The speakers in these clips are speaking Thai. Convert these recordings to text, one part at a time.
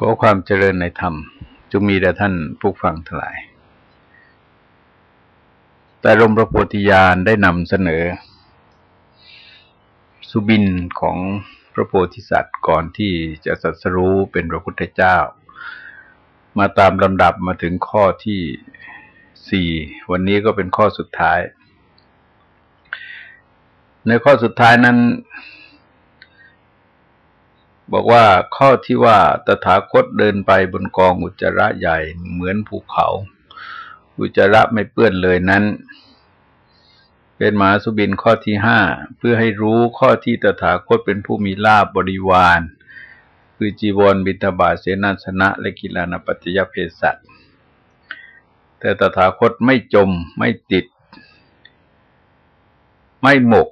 ขอความเจริญในธรรมจงมีแด่ท่านผู้ฟังทั้งหลาย แต่ลมพระโพธิญาณได้นำเสนอ สุบินของพระโพธิสัตว์ก่อนที่จะสัสรู้เป็นพระพุทธเจ้า มาตามลำดับมาถึงข้อที่สี่วันนี้ก็เป็นข้อสุดท้าย ในข้อสุดท้ายนั้น บอกว่าข้อที่ว่าตถาคตเดินไปบนกองอุจจาระใหญ่เหมือนภูเขา อุจจาระไม่เปื้อนเลยนั้น เป็นมหาสุบินข้อที่ห้าเพื่อให้รู้ข้อที่ตถาคตเป็นผู้มีลาบบริวาร คือจีวรบิณฑบาตเสนาสนะ และกิลานปัจจยเพศัตแต่ตถาคตไม่จมไม่ติด ไม่หมก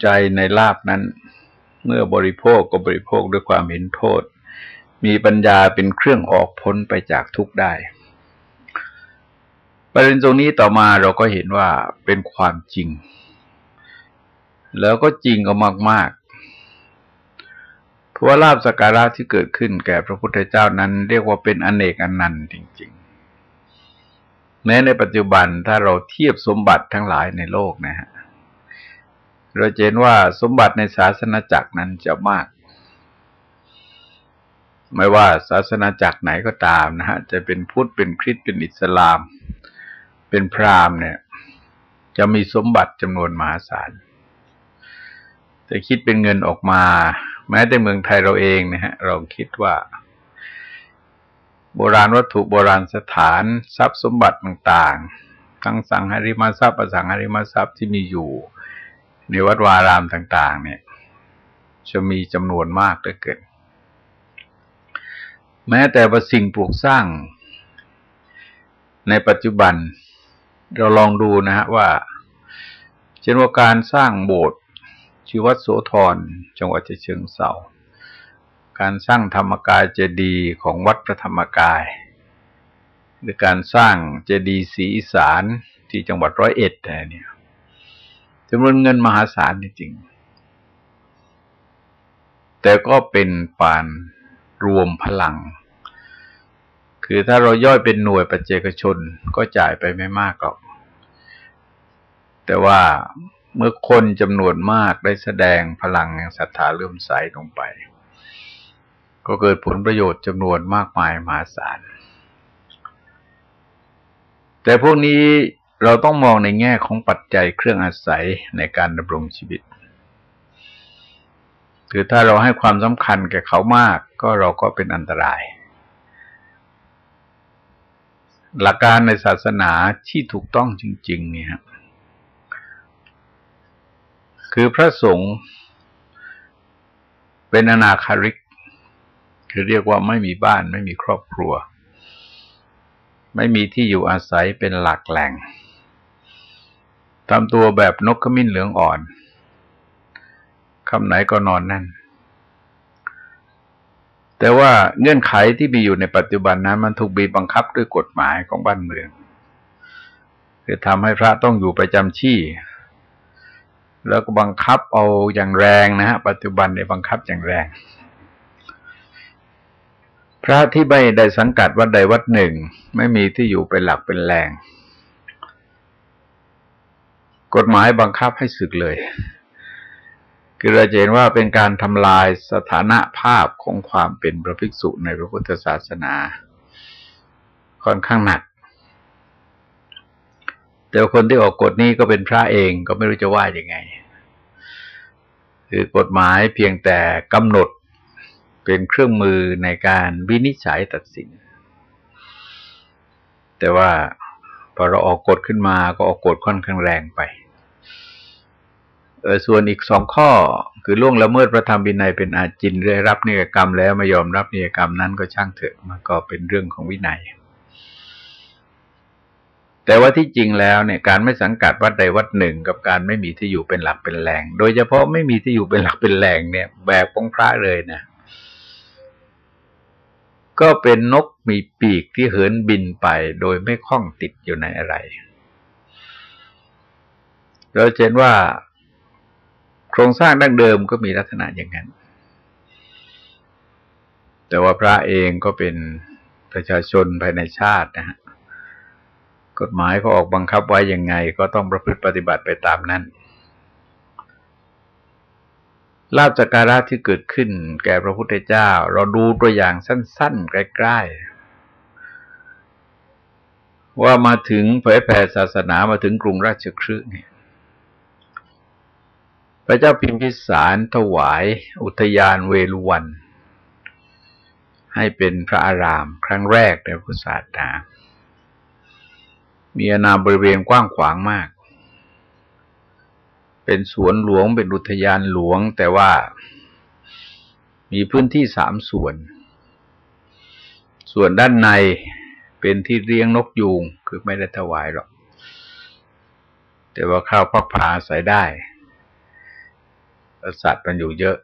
ใจในลาบนั้น เมื่อบริโภคก็บริโภคด้วยความเห็นโทษ มีปัญญาเป็นเครื่องออกพ้นไปจากทุกข์ได้ ประเด็นตรงนี้ต่อมาเราก็เห็นว่าเป็นความจริง แล้วก็จริงก็มาก ๆ เพราะว่าลาบสการะที่เกิดขึ้นแก่พระพุทธเจ้านั้น เรียกว่าเป็นอนเนกอนันต์จริง ๆ แม้ในปัจจุบันถ้าเราเทียบสมบัติทั้งหลายในโลกนะฮะ เราเห็นว่าสมบัติในศาสนาจักรนั้นจะมาก ไม่ว่าศาสนาจักรไหนก็ตามนะฮะจะเป็นพุทธเป็นคริสต์เป็นอิสลาม เป็นพราหมณ์เนี่ย จะมีสมบัติจำนวนมหาศาลแต่คิดเป็นเงินออกมา แม้แต่เมืองไทยเราเองนะฮะเราคิดว่า โบราณวัตถุโบราณสถานทรัพย์สมบัติต่างๆ ทั้งสังหาริมทรัพย์อสังหาริมทรัพย์ที่มีอยู่ ในวัดวารามต่าง ๆ เนี่ย จะมีจำนวนมากเหลือเกินแม้แต่ว่าสิ่งปลูกสร้าง ในปัจจุบัน เราลองดูนะฮะว่า เช่นว่าการสร้างโบสถ์ชีวัดโสธรจังหวัดเชียงเสาการสร้างธรรมกายเจดีย์ของวัดพระธรรมกาย หรือการสร้างเจดีย์ศรีอีสานที่จังหวัดร้อยเอ็ดเนี่ย จำนวนเงินมหาศาลจริงๆแต่ก็เป็นปานรวมพลัง คือถ้าเราย่อยเป็นหน่วยปัจเจกชนก็จ่ายไปไม่มากหรอก แต่ว่าเมื่อคนจำนวนมากได้แสดงพลังแห่งศรัทธาเลื่อมใสลงไป ก็เกิดผลประโยชน์จำนวนมากมายมหาศาล แต่พวกนี้ เราต้องมองในแง่ของปัจจัยเครื่องอาศัยในการดำรงชีวิต คือถ้าเราให้ความสำคัญแก่เขามาก ก็เราก็เป็นอันตราย หลักการในศาสนาที่ถูกต้องจริง ๆ เนี่ยคือพระสงฆ์เป็นอนาคาริก คือเรียกว่าไม่มีบ้านไม่มีครอบครัว ไม่มีที่อยู่อาศัยเป็นหลักแหล่ง ทำตัวแบบนกขมิ้นเหลืองอ่อนคำไหนก็นอนนั่น แต่ว่าเงื่อนไขที่มีอยู่ในปัจจุบันนั้น มันถูกบีบบังคับด้วยกฎหมายของบ้านเมือง คือทำให้พระต้องอยู่ประจำที่ แล้วก็บังคับเอาอย่างแรงนะฮะ ปัจจุบันในบังคับอย่างแรง พระที่ไม่ได้สังกัดวัดใดวัดหนึ่ง ไม่มีที่อยู่เป็นหลักเป็นแรง กฎหมายบังคับให้สึกเลย คือเราเห็นว่าเป็นการทำลายสถานะภาพของความเป็นพระภิกษุในพระพุทธศาสนา ค่อนข้างหนัก แต่คนที่ออกกฎนี้ก็เป็นพระเองก็ไม่รู้จะว่ายังไง คือกฎหมายเพียงแต่กำหนดเป็นเครื่องมือในการวินิจฉัยตัดสิน แต่ว่าพอเราออกกฎขึ้นมาก็ออกกฎค่อนข้างแรงไป ส่วนอีกสองข้อ คือล่วงละเมิดพระธรรมบินัยเป็นอาจินได้รับนิยกรรมแล้วไม่ยอมรับนิยกรรมนั้นก็ช่างเถอะมันก็เป็นเรื่องของวินัย แต่ว่าที่จริงแล้วเนี่ยการไม่สังกัดวัดใดวัดหนึ่ง กับการไม่มีที่อยู่เป็นหลักเป็นแหล่ง โดยเฉพาะไม่มีที่อยู่เป็นหลักเป็นแหล่งเนี่ยแบบของพระเลยนะก็เป็นนกมีปีกที่เหินบินไป โดยไม่คล้องติดอยู่ในอะไร เราเห็นว่า โครงสร้างดั้งเดิมก็มีลักษณะอย่างนั้น แต่ว่าพระเองก็เป็นประชาชนภายในชาตินะฮะกฎหมายก็ออกบังคับไว้ยังไง ก็ต้องประพฤติปฏิบัติไปตามนั้นลาบจัการะที่เกิดขึ้นแก่พระพุทธเจ้า เราดูตัวอย่างสั้น ๆ ใกล้ๆ ว่ามาถึงเผยแผ่ศาสนามาถึงกรุงราชคฤห์เนี่ย พระเจ้าพิมพิสารถวายอุทยานเวลุวัน ให้เป็นพระอารามครั้งแรกในพุทธศาสนามีอาณาบริเวณกว้างขวางมาก เป็นสวนหลวงเป็นอุทยานหลวง แต่ว่ามีพื้นที่สามส่วน ส่วนด้านในเป็นที่เลี้ยงนกยูงคือไม่ได้ถวายหรอก แต่ว่าข้าวพักผาใส่ได้ สัตว์มันอยู่เยอะ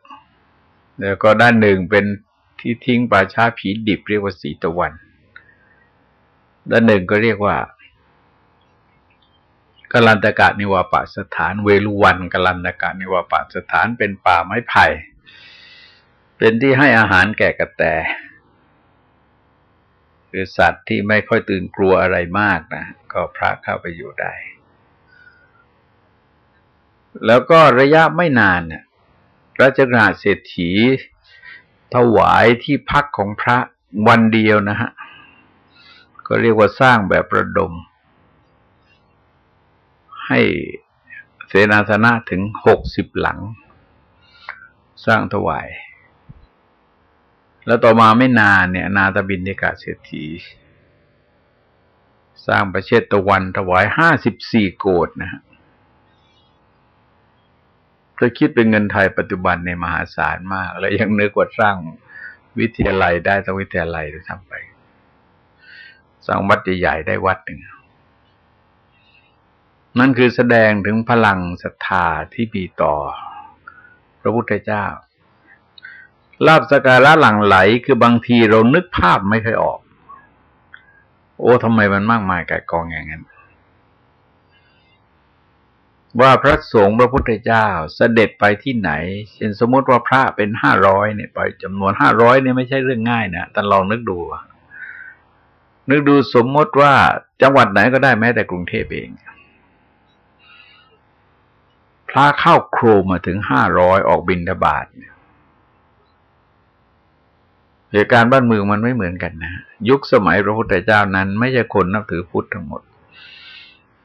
แล้วก็ด้านหนึ่งเป็นที่ทิ้งป่าช้าผีดิบเรียกว่าสีตะวัน ด้านหนึ่งก็เรียกว่ากลันตกะนิวาปสถาน เวลุวันกลันตกะนิวาปสถานเป็นป่าไม้ไผ่ เป็นที่ให้อาหารแก่กระแตคือสัตว์ที่ไม่ค่อยตื่นกลัวอะไรมากนะก็พระเข้าไปอยู่ได้ แล้วก็ระยะไม่นานเนี่ย ราชกาเศรษฐี ถวายที่พักของพระวันเดียวนะฮะ ก็เรียกว่าสร้างแบบประดม ให้เสนาสนะถึงหกสิบหลัง สร้างถวาย แล้วต่อมาไม่นานเนี่ย นาตบินทิกาเศรษฐีสร้างประเชษตะวันถวายห้าสิบสี่โกดนะฮะ ถ้าคิดเป็นเงินไทยปัจจุบันในมหาศาลมาก แล้วยังนึกว่าสร้างวิทยาลัยได้ต้องวิทยาลัยด้วยซ้ำไป สร้างวัดใหญ่ๆได้วัดหนึ่ง นั่นคือแสดงถึงพลังศรัทธาที่มีต่อ พระพุทธเจ้าลาบสการะหลังไหลคือบางทีเรานึกภาพไม่เคยออก โอ้ทำไมมันมากมายกายกองอย่างนั้น ว่าพระสงฆ์พระพุทธเจ้าเสด็จไปที่ไหน เช่นสมมติว่าพระเป็นห้าร้อยเนี่ย ไปจำนวนห้าร้อยเนี่ยไม่ใช่เรื่องง่ายนะแต่ลองนึกดู นึกดูสมมติว่าจังหวัดไหนก็ได้แม้แต่กรุงเทพเอง พระเข้าโครมาถึงห้าร้อยออกบินทบาทเหตุการณ์บ้านเมืองมันไม่เหมือนกันนะ ยุคสมัยพระพุทธเจ้านั้น ไม่ใช่คนนับถือพุทธทั้งหมด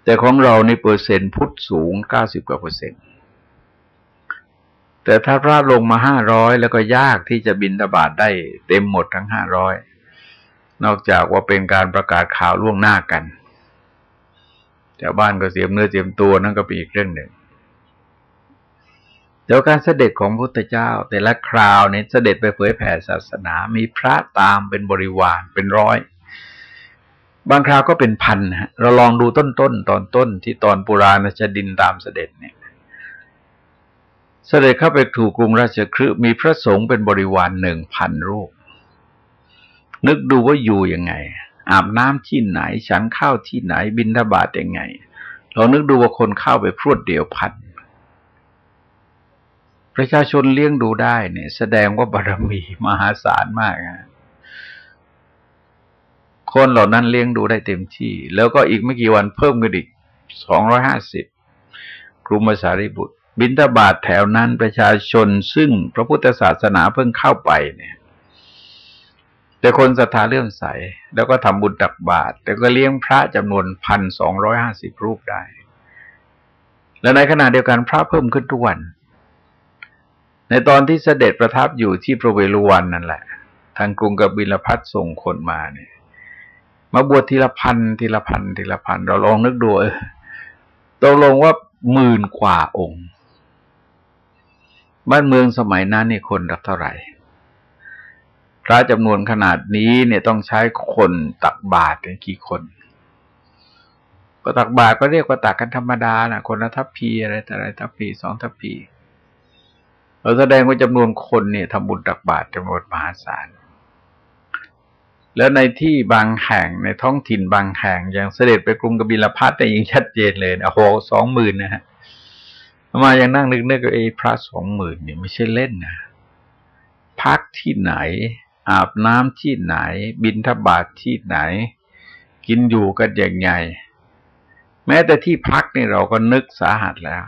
แต่ของเราในเปอร์เซ็นต์พุทธสูงเก้าสิบกว่าเปอร์เซ็นต์แต่ถ้าพระลงมาห้าร้อยแล้วก็ยากที่จะบินตบาทได้เต็มหมดทั้งห้าร้อยนอกจากว่าเป็นการประกาศข่าวล่วงหน้ากันชาวบ้านก็เสียมเนื้อเสียมตัวนั่นก็เป็นอีกเรื่องหนึ่งเดี๋ยวการเสด็จของพุทธเจ้า แต่ละคราวเนี่ยเสด็จไปเผยแผ่ศาสนา มีพระตามเป็นบริวารเป็นร้อย บางคราวก็เป็นพันฮะเราลองดูต้นๆตตอนต้นที่ตอนปุราณชดินตามเสด็จเนี่ย เสด็จเข้าไปถูกกรุงราชคฤห์มีพระสงฆ์เป็นบริวารหนึ่งพันรูป นึกดูว่าอยู่ยังไง อาบน้ำที่ไหน ฉันข้าวที่ไหนบินทบาทยังไงลองนึกดูว่าคนเข้าไปพรวดเดียวพันประชาชนเลี้ยงดูได้เนี่ย แสดงว่าบารมีมหาศาลมากนะ คนเหล่านั้นเลี้ยงดูได้เต็มที่ แล้วก็อีกไม่กี่วันเพิ่มขึ้นอีกสองร้อยห้าสิบกรุมสารีบุตร บินทบาทแถวนั้นประชาชนซึ่งพระพุทธศาสนาเพิ่งเข้าไปเนี่ย แต่คนศรัทธาเลื่อมใส แล้วก็ทำบุญตักบาตรแต่ก็เลี้ยงพระจำนวนพันสองร้อยห้าสิบรูปได้ และในขณะเดียวกันพระเพิ่มขึ้นทุกวัน ในตอนที่เสด็จประทับอยู่ที่พระเวฬุวันนั่นแหละ ทางกรุงกบิลพัทส่งคนมาเนี่ย มาบวชทีละพันทีละพันทีละพันเราลองนึกดูเออตกลงว่าหมื่นกว่าองค์ บ้านเมืองสมัยนั้นนี่คนรับเท่าไหร่พระจำนวนขนาดนี้เนี่ยต้องใช้คนตักบาตรกี่คน ก็ตักบาตรก็เรียกว่าตักกันธรรมดานะคนละทัพพีอะไรแต่อะไรทัพพีสองทัพพีเราแสดงว่าจำนวนคนเนี่ยทำบุญตักบาตรจำนวนมหาศาล แล้วในที่บางแห่งในท้องถิ่นบางแห่งอย่างเสด็จไปกรุงกบิลพัทแต่ยังชัดเจนเลยโอ้โหสองหมื่นนะฮะมายังนั่งนึกนึกไอ้พระสองหมื่นเนี่ยไม่ใช่เล่นนะพักที่ไหน อาบน้ำที่ไหน บินทบาทที่ไหน กินอยู่กันอย่างไงแม้แต่ที่พักนี่เราก็นึกสาหัสแล้ว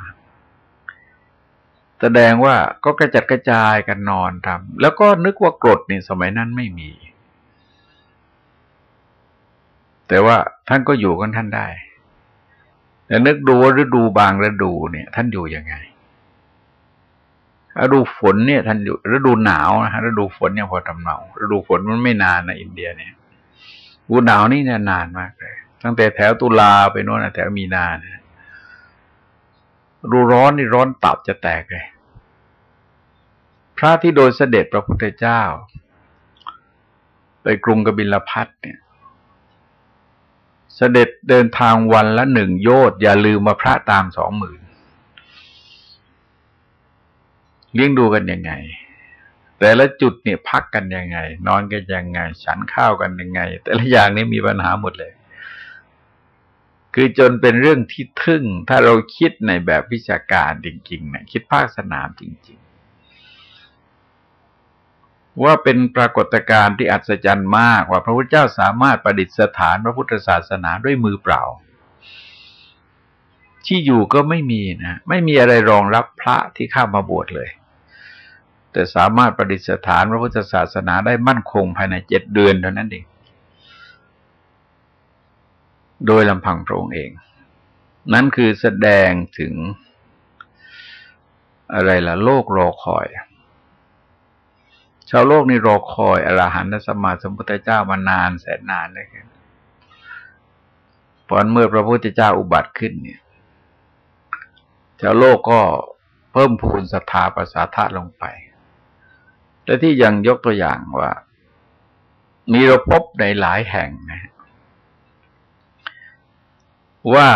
แสดงว่าก็กระจัดกระจายกันนอนทำแล้วก็นึกว่ากรดนี่สมัยนั้นไม่มี แต่ว่าท่านก็อยู่กันท่านได้แต่นึกดูว่าฤดูบางฤดูเนี่ย ท่านอยู่ยังไงฤดูฝนเนี่ย ท่านอยู่ฤดูหนาวนะฮะฤดูฝนเนี่ยพอทำเนาฤดูฝนมันไม่นานนะอินเดียเนี่ยฤดูหนาวนี่เนี่ยนานมากเลยตั้งแต่แถวตุลาไปโน่นแถวมีนาเนี่ยรูร้อนนี่ร้อนตับจะแตกเลยพระที่โดยเสด็จพระพุทธเจ้า ไปกรุงกบิลพัทเนี่ย เสด็จเดินทางวันละหนึ่งโยชน์อย่าลืมมาพระตามสองหมื่นเลี้ยงดูกันยังไง แต่ละจุดเนี่ยพักกันยังไง นอนกันยังไง ฉันข้าวกันยังไง แต่ละอย่างนี้มีปัญหาหมดเลย คือจนเป็นเรื่องที่ทึ่ง ถ้าเราคิดในแบบวิชาการจริงๆนะคิดภาคสนามจริงๆ ว่าเป็นปรากฏการณ์ที่อัศจรรย์มากว่าพระพุทธเจ้าสามารถประดิษฐานพระพุทธศาสนาด้วยมือเปล่า ที่อยู่ก็ไม่มีนะไม่มีอะไรรองรับพระที่เข้ามาบวชเลย แต่สามารถประดิษฐานพระพุทธศาสนาได้มั่นคงภายในเจ็ดเดือนเท่านั้นเองโดยลำพังพระองค์เอง นั่นคือแสดงถึงอะไรล่ะ โลกรอคอย ชาวโลกนี่รอคอยอรหันตสมมาสมุทธเจ้ามานานแสนนานเลยครับพอเมื่อพระพุทธเจ้าอุบัติขึ้นเนี่ยชาวโลกก็เพิ่มพูนศรัทธาประสาทะลงไป และที่ยังยกตัวอย่างว่า มีเราพบในหลายแห่งนะว่า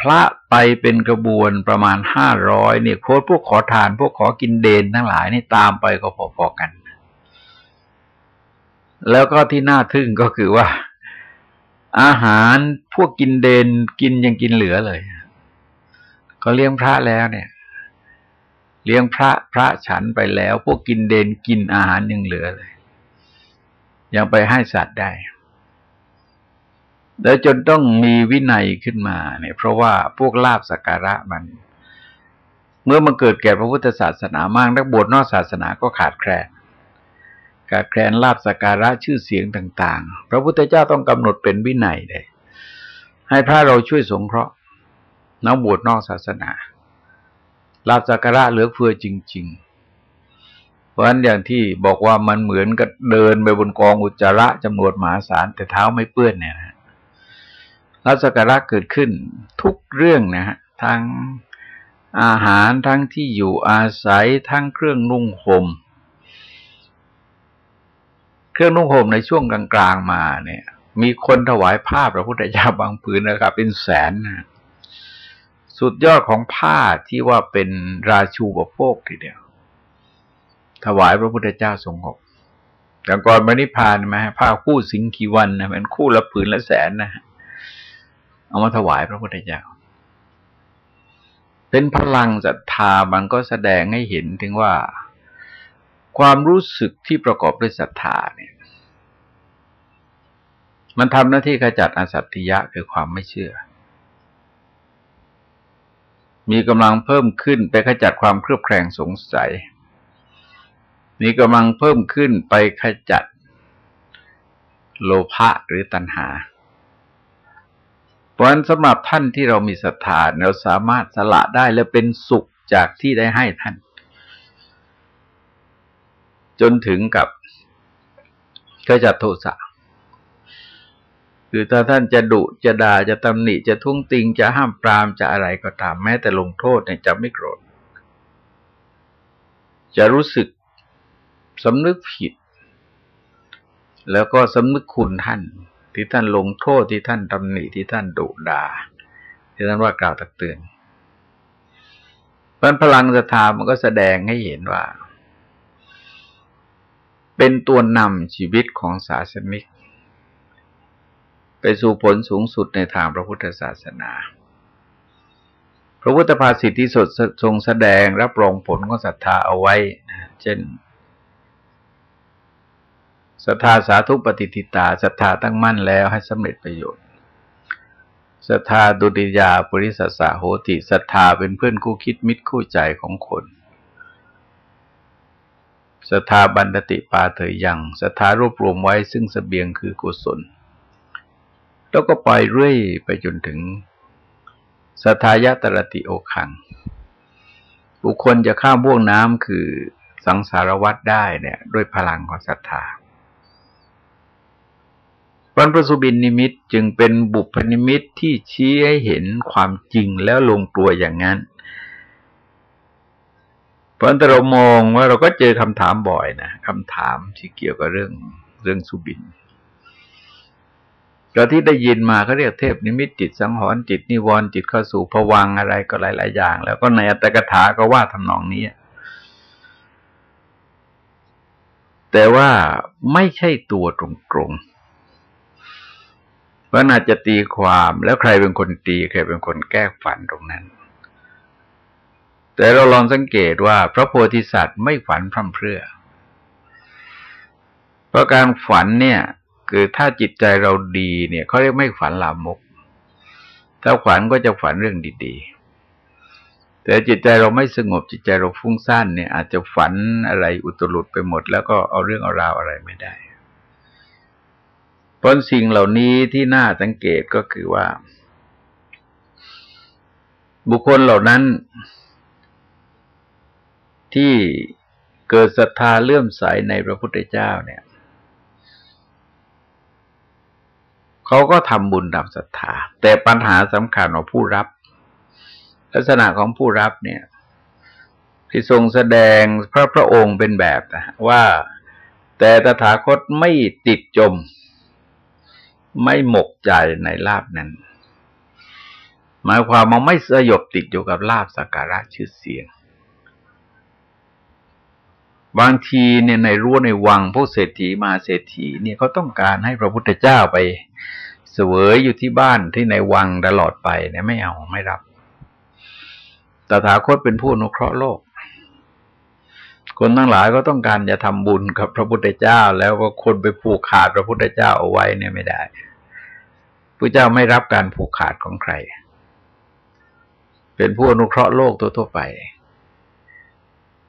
พระไปเป็นกระบวนประมาณห้าร้อยเนี่ยโค้ดพวกขอทาน พวกขอกินเดนทั้งหลายนี่ตามไปก็พอๆกัน แล้วก็ที่น่าทึ่งก็คือว่า อาหารพวกกินเดนกินยังกินเหลือเลยเขาเลี้ยงพระแล้วเนี่ย เลี้ยงพระพระฉันไปแล้ว พวกกินเดนกินอาหารยังเหลือเลย ยังไปให้สัตว์ได้แล้วจนต้องมีวินัยขึ้นมาเนี่ย เพราะว่าพวกลาบสักการะมัน เมื่อมันเกิดแก่พระพุทธศาสนามากนักบวชนอกศาสนาก็ขาดแคลน ขาดแคลนลาบสการะชื่อเสียงต่าง ๆ พระพุทธเจ้าต้องกำหนดเป็นวินัยเลยให้พระเราช่วยสงเคราะห์นักบวชนอกศาสนาลาบสักการะเหลือเฟือจริง ๆ เพราะฉะนั้นอย่างที่บอกว่ามันเหมือนกับเดินไปบนกองอุจจาระจำนวนมหาศาลแต่เท้าไม่เปื้อนเนี่ยนะลาบสักการะเกิดขึ้นทุกเรื่องนะฮะทั้งอาหารทั้งที่อยู่อาศัยทั้งเครื่องนุ่งห่ม เครื่องนุ่งห่มในช่วงกลางๆมาเนี่ย มีคนถวายผ้าพระพุทธเจ้าบางผืนนะครับ เป็นแสนนะสุดยอดของผ้าที่ว่าเป็นราชูปโภคทีเดียว ถวายพระพุทธเจ้าทรงหกแต่ก่อนมณิพานไหมผ้าคู่สิงคีวันนะเป็นคู่ละผืนละแสนนะเอามาถวายพระพุทธเจ้า เป็นพลังศรัทธามันก็แสดงให้เห็นถึงว่า ความรู้สึกที่ประกอบด้วยศรัทธาเนี่ย มันทำหน้าที่ขจัดอสัตติยะคือความไม่เชื่อ มีกำลังเพิ่มขึ้นไปขจัดความเครือบแคลงสงสัย มีกำลังเพิ่มขึ้นไปขจัดโลภะหรือตัณหา เพราะฉะนั้นสำหรับท่านที่เรามีศรัทธาเราสามารถสละได้และเป็นสุขจากที่ได้ให้ท่าน จนถึงกับขจัดโทสะคือถ้าท่านจะดุจะด่าจะตำหนิจะทุ่งติงจะห้ามปรามจะอะไรก็ตามแม้แต่ลงโทษเนี่ยจะไม่โกรธ จะรู้สึกสำนึกผิด แล้วก็สำนึกคุณท่าน ที่ท่านลงโทษที่ท่านตำหนิที่ท่านดุด่าที่ท่านว่ากล่าวตักเตือนเพราะพลังศรัทธามันก็แสดงให้เห็นว่า เป็นตัวนำชีวิตของศาสนิก ไปสู่ผลสูงสุดในทางพระพุทธศาสนา พระพุทธภาษิตที่สดทรงแสดงรับรองผลของศรัทธาเอาไว้ เช่นศรัทธาสาธุปฏิทิตาศรัทธาตั้งมั่นแล้วให้สำเร็จประโยชน์ศรัทธาดุติยา ปริสัสาโหติศรัทธาเป็นเพื่อนคู่คิดมิตรคู่ใจของคน ศรัทธาบันติปาเถยยังศรัทธารวบรวมไว้ซึ่งสเสบียงคือกุศล แล้วก็ไปเรื่อยไปจนถึงศรัทธายตรติโอคัง บุคคลจะข้ามบ่วงน้ำคือสังสารวัตรได้เนี่ยด้วยพลังของศรัทธาวันพระสุบินนิมิตจึงเป็นบุพนิมิตที่ชี้ให้เห็นความจริงแล้วลงตัวอย่างนั้น เพราะแต่เรามองว่าเราก็เจอคำถามบ่อยนะคำถามที่เกี่ยวกับเรื่องเรื่องสุบินก็ที่ได้ยินมาเขาเรียกเทพนิมิตจิตสังหรณ์จิตนิวรณ์จิตเข้าสู่ภวังค์อะไรก็หลาย ๆ อย่าง แล้วก็ในอรรถกถาก็ว่าทำนองนี้แต่ว่าไม่ใช่ตัวตรงๆเพราะอาจะตีความแล้วใครเป็นคนตี ใครเป็นคนแก้ฝันตรงนั้น แต่เราลองสังเกตว่าพระโพธิสัตว์ไม่ฝันพร่ำเพรื่อ เพราะการฝันเนี่ย คือถ้าจิตใจเราดีเนี่ยเขาเรียกไม่ฝันลามก ถ้าฝันก็จะฝันเรื่องดีๆ แต่จิตใจเราไม่สงบจิตใจเราฟุ้งซ่านเนี่ย อาจจะฝันอะไรอุตรุดไปหมด แล้วก็เอาเรื่องเอาราวอะไรไม่ได้เพราะสิ่งเหล่านี้ที่น่าสังเกตก็คือว่า บุคคลเหล่านั้น ที่เกิดศรัทธาเลื่อมใสในพระพุทธเจ้าเนี่ยเขาก็ทำบุญตามศรัทธา แต่ปัญหาสำคัญของผู้รับ ลักษณะของผู้รับเนี่ยที่ทรงแสดงพระพระองค์เป็นแบบนะว่าแต่ตถาคตไม่ติดจม ไม่หมกใจในลาบนั้น หมายความว่าไม่สยบติดอยู่กับลาบสักการะชื่อเสียง บางทีเนี่ยในรั้วในวังพวกเศรษฐีมาเศรษฐีเนี่ยเขาต้องการให้พระพุทธเจ้าไปเสวยอยู่ที่บ้านที่ในวังตลอดไปเนี่ยไม่เอาไม่รับตถาคตเป็นผู้นุเคราะห์โลก คนทั้งหลายก็ต้องการจะทำบุญกับพระพุทธเจ้า แล้วก็คนไปผูกขาดพระพุทธเจ้าเอาไว้เนี่ยไม่ได้พระเจ้าไม่รับการผูกขาดของใคร เป็นผู้อนุเคราะห์โลกตัวทั่วไป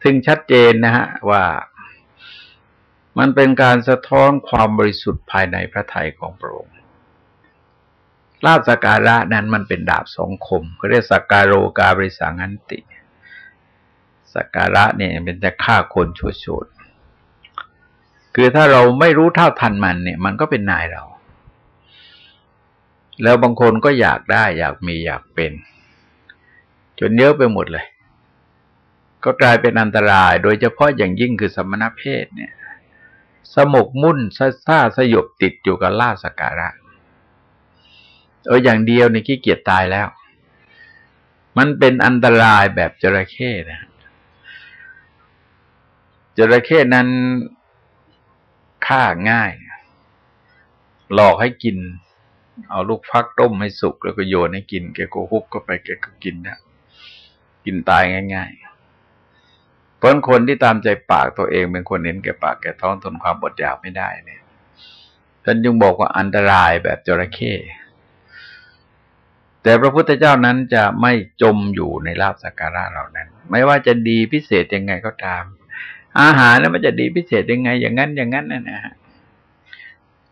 ซึ่งชัดเจนนะฮะว่ามันเป็นการสะท้อนความบริสุทธิ์ภายในพระทัยของพระองค์ลาบสการะนั้นมันเป็นดาบสองคมเขาเรียกสการโรกาบริสังันติสการะเนี่ยเป็นจะฆ่าคนชั่วโฉดคือถ้าเราไม่รู้เท่าทันมันเนี่ย มันก็เป็นนายเรา แล้วบางคนก็อยากได้ อยากมีอยากเป็น จนเยอะไปหมดเลย ก็กลายเป็นอันตราย โดยเฉพาะอย่างยิ่งคือสมณเพศเนี่ย สมกมุ่นซ่าสยบติดอยู่กับล่าสการะเอออย่างเดียวในขี้เกียจตายแล้ว มันเป็นอันตรายแบบจระเข้นะจระเข้นั้นฆ่าง่าย หลอกให้กิน เอาลูกฟักต้มให้สุกแล้วก็โยนให้กิน แกก็ฮุบก็ไปแกก็กินนะกินตายง่าย ๆ เพราะคนที่ตามใจปากตัวเองเป็นคนเน้นแก่ปากแก่ท้องทนความอดอยากไม่ได้เนี่ยท่านจึงบอกว่าอันตรายแบบจระเข้แต่พระพุทธเจ้านั้นจะไม่จมอยู่ในลาบสักการะเหล่านั้น ไม่ว่าจะดีพิเศษยังไงก็ตาม อาหารนั้นมันจะดีพิเศษยังไง อย่างนั้นอย่างนั้นนั่นนะฮะ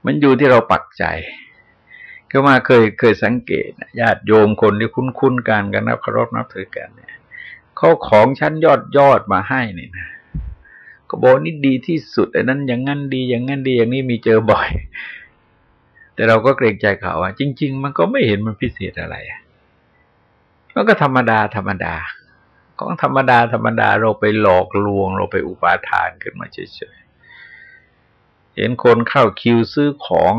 มันอยู่ที่เราปักใจ ก็มาเคยเคยสังเกตญาติโยมคนที่คุ้นๆกันกันนะเคารพนับถือกันเนี่ย เขาของชั้นยอดยอดมาให้เนี่นะก็บอกนี่ดีที่สุดไอ้นั้นอย่างงั้นดีอย่างงั้นดีอย่างนี้มีเจอบ่อย แต่เราก็เกรงใจเขาว่าจริง ๆ มันก็ไม่เห็นมันพิเศษอะไรมันก็ธรรมดาธรรมดาของธรรมดาธรรมดาเราไปหลอกลวง เราไปอุปาทานขึ้นมาเฉยๆเห็นคนเข้าคิวซื้อของ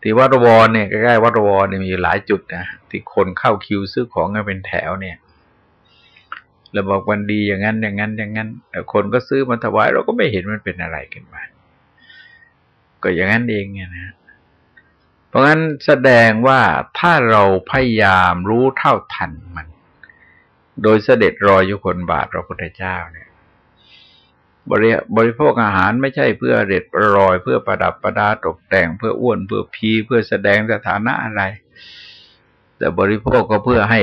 ที่วัดวรเนี่ยใกล้ๆวัดวรเนี่ยมีหลายจุดนะที่คนเข้าคิวซื้อของกันเป็นแถวเนี่ย แล้วบอกวันดีอย่างนั้นอย่างนั้นอย่างนั้นคนก็ซื้อมาถวาย เราก็ไม่เห็นมันเป็นอะไรขึ้นมา ก็อย่างนั้นเองไงนะ เพราะงั้นแสดงว่าถ้าเราพยายามรู้เท่าทันมัน โดยเสด็จรอยยุคนบาทพระพุทธเจ้าเนี่ยบริบริโภคอาหารไม่ใช่เพื่อเร็ดรอย เพื่อประดับประดาตกแต่ง เพื่ออ้วนเพื่อพีเพื่อแสดงสถานะอะไร แต่บริโภคก็เพื่อให้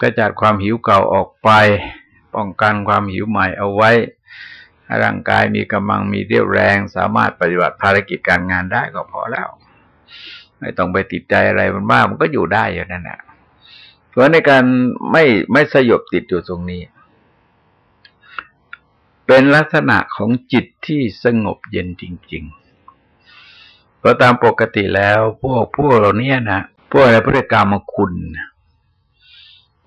กระจัดความหิวเก่าออกไป ป้องกันความหิวใหม่เอาไว้ร่างกายมีกำลังมีเรี่ยวแรง สามารถปฏิบัติภารกิจการงานได้ก็พอแล้ว ไม่ต้องไปติดใจอะไรมันมากมันก็อยู่ได้อยู่นั่นแหละเพราะในการไม่ไม่สยบติดอยู่ตรงนี้ เป็นลักษณะของจิตที่สงบเย็นจริง ๆ เพราะตามปกติแล้ว พวกพวกเราเนี้ยนะพวกอะไรพฤติกรรมคุณนะ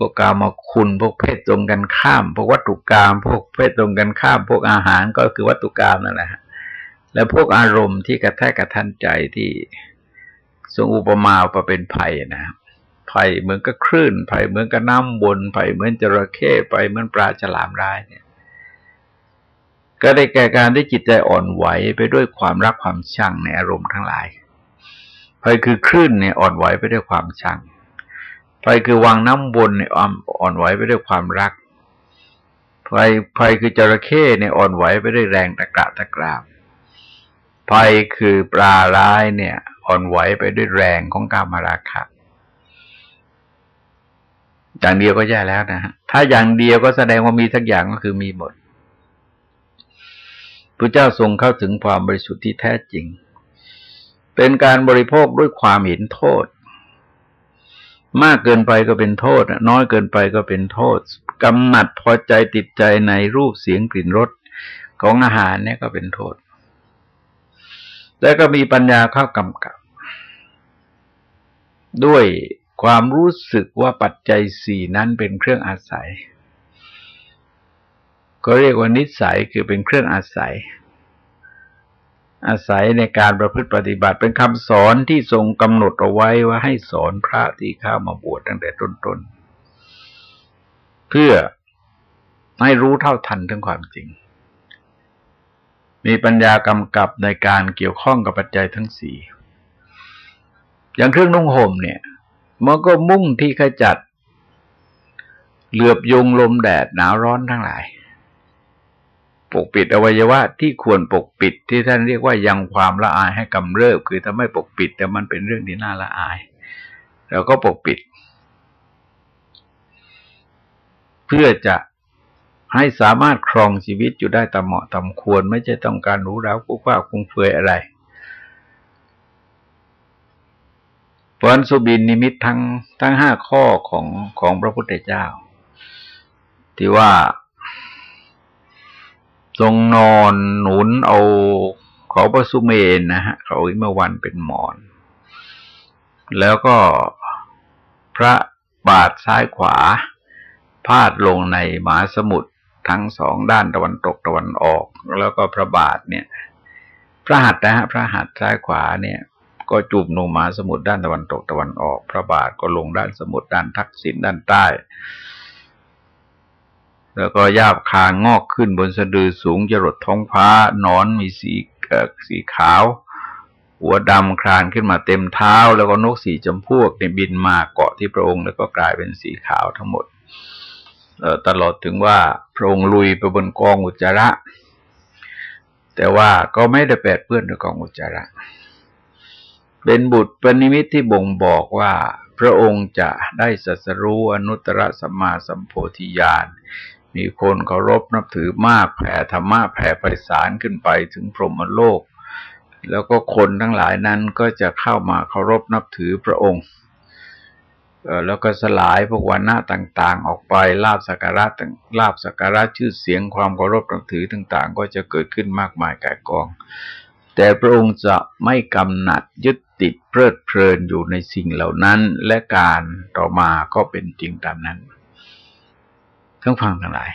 พวกกามาคุณ พวกเพศตรงกันข้าม พวกวัตถุกรรมพวกเพศตรงกันข้าม พวกอาหารก็คือวัตถุกรรมนั่นแหละแล้วพวกอารมณ์ที่กระแทกกระทันใจที่ทรงอุปมาประเป็นภัยนะภัยเหมือนกับคลื่นภัยเหมือนกับน้ำบนภัยเหมือนจระเข้ภัยเหมือนปลาฉลามร้ายเนี่ย ก็ได้แก่การที่จิตใจอ่อนไหวไปด้วยความรักความชังในอารมณ์ทั้งหลายภัยคือคลื่นเนี่ยอ่อนไหวไปด้วยความชัง ไฟคือวางน้ำบนเนี่ยอ่อนไหวไปด้วยความรักไฟไฟคือจระเข้เนี่ยอ่อนไหวไปด้วยแรงตะกระตะกราบไฟคือปลาร้ายเนี่ย อ่อนไหวไปด้วยแรงของกามราคะอย่างเดียวก็แย่แล้วนะฮะถ้าอย่างเดียวก็แสดงว่ามีทักอย่างก็คือมีหมดพระเจ้าทรงเข้าถึงความบริสุทธิ์ที่แท้จริง เป็นการบริโภคด้วยความเห็นโทษ มากเกินไปก็เป็นโทษน้อยเกินไปก็เป็นโทษกำหนัดพอใจติดใจในรูปเสียงกลิ่นรสของอาหารเนี่ยก็เป็นโทษ แล้วก็มีปัญญาเข้ากำกับ ด้วยความรู้สึกว่าปัจจัยสี่นั้นเป็นเครื่องอาศัย ก็เรียกว่านิสัยคือเป็นเครื่องอาศัย อาศัยในการประพฤติปฏิบัติเป็นคำสอนที่ทรงกำหนดเอาไว้ว่าให้สอนพระที่เข้ามาบวชตั้งแต่ต้นๆ เพื่อให้รู้เท่าทันถึงความจริง มีปัญญากำกับในการเกี่ยวข้องกับปัจจัยทั้งสี่อย่างเครื่องนุ่งห่มเนี่ยมันก็มุ่งที่ขจัด เหลือบยุงลมแดดหนาวร้อนทั้งหลาย ปกปิดอวัยวะที่ควรปกปิดที่ท่านเรียกว่ายังความละอายให้กำเริบ คือถ้าไม่ปกปิด แต่มันเป็นเรื่องที่น่าละอายเราก็ปกปิด เพื่อจะให้สามารถครองชีวิตอยู่ได้ตามเหมาะตามควร ไม่ใช่ต้องการรู้แล้วกุกว่าคุ้งเฟือยอะไรเพราะสุบินนิมิตทั้งทั้งห้าข้อของของพระพุทธเจ้า ที่ว่า ทรงนอนหนุนเอาเขาประสุเมนนะฮะ เขาอิมวันเป็นหมอน แล้วก็พระบาทซ้ายขวา พาดลงในมหาสมุทรทั้งสองด้านตะวันตกตะวันออก แล้วก็พระบาทเนี่ย พระหัตถ์นะฮะพระหัตถ์ซ้ายขวาเนี่ย ก็จูบลงมหาสมุทรด้านตะวันตกตะวันออก พระบาทก็ลงด้านสมุทรด้านทักษิณด้านใต้ แล้วก็ยาบคางงอกขึ้นบนสะดือสูงจรดท้องฟ้านอนมีสีสีขาว หัวดำคลานขึ้นมาเต็มเท้า แล้วก็นกสีจำพวกในบินมาเกาะที่พระองค์ แล้วก็กลายเป็นสีขาวทั้งหมดตลอดถึงว่าพระองค์ลุยไปบนกองอุจจาระ แต่ว่าก็ไม่ได้แปดเปื้อนด้วยกองอุจจาระ เป็นบุตรเป็นนิมิตที่บ่งบอกว่าพระองค์จะได้สัสรู้อนุตตรสัมมาสัมโพธิญาณ มีคนเคารพนับถือมากแผ่ธรรมะแผ่ไพศาลขึ้นไปถึงพรหมโลก แล้วก็คนทั้งหลายนั้นก็จะเข้ามาเคารพนับถือพระองค์แล้วก็สลายพวกวันหน้าต่าง ๆ ออกไปลาบสักการะลาบสักการะชื่อเสียงความเคารพนับถือต่าง ๆ ก็จะเกิดขึ้นมากมายกายกอง แต่พระองค์จะไม่กำหนัดยึดติดเพลิดเพลินอยู่ในสิ่งเหล่านั้น และการต่อมาก็เป็นจริงตามนั้น ทั้งฟังทั้งหลาย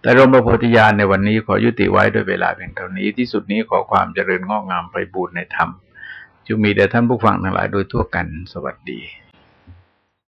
แต่รมประโพธิญาณในวันนี้ขอยุติไว้ด้วยเวลาเพียงเท่านี้ที่สุดนี้ขอความเจริญงอกงามไปบูรณนธรรมจุมีแด่ท่านผู้ฟังทั้งหลายโดยทั่วกัน สวัสดี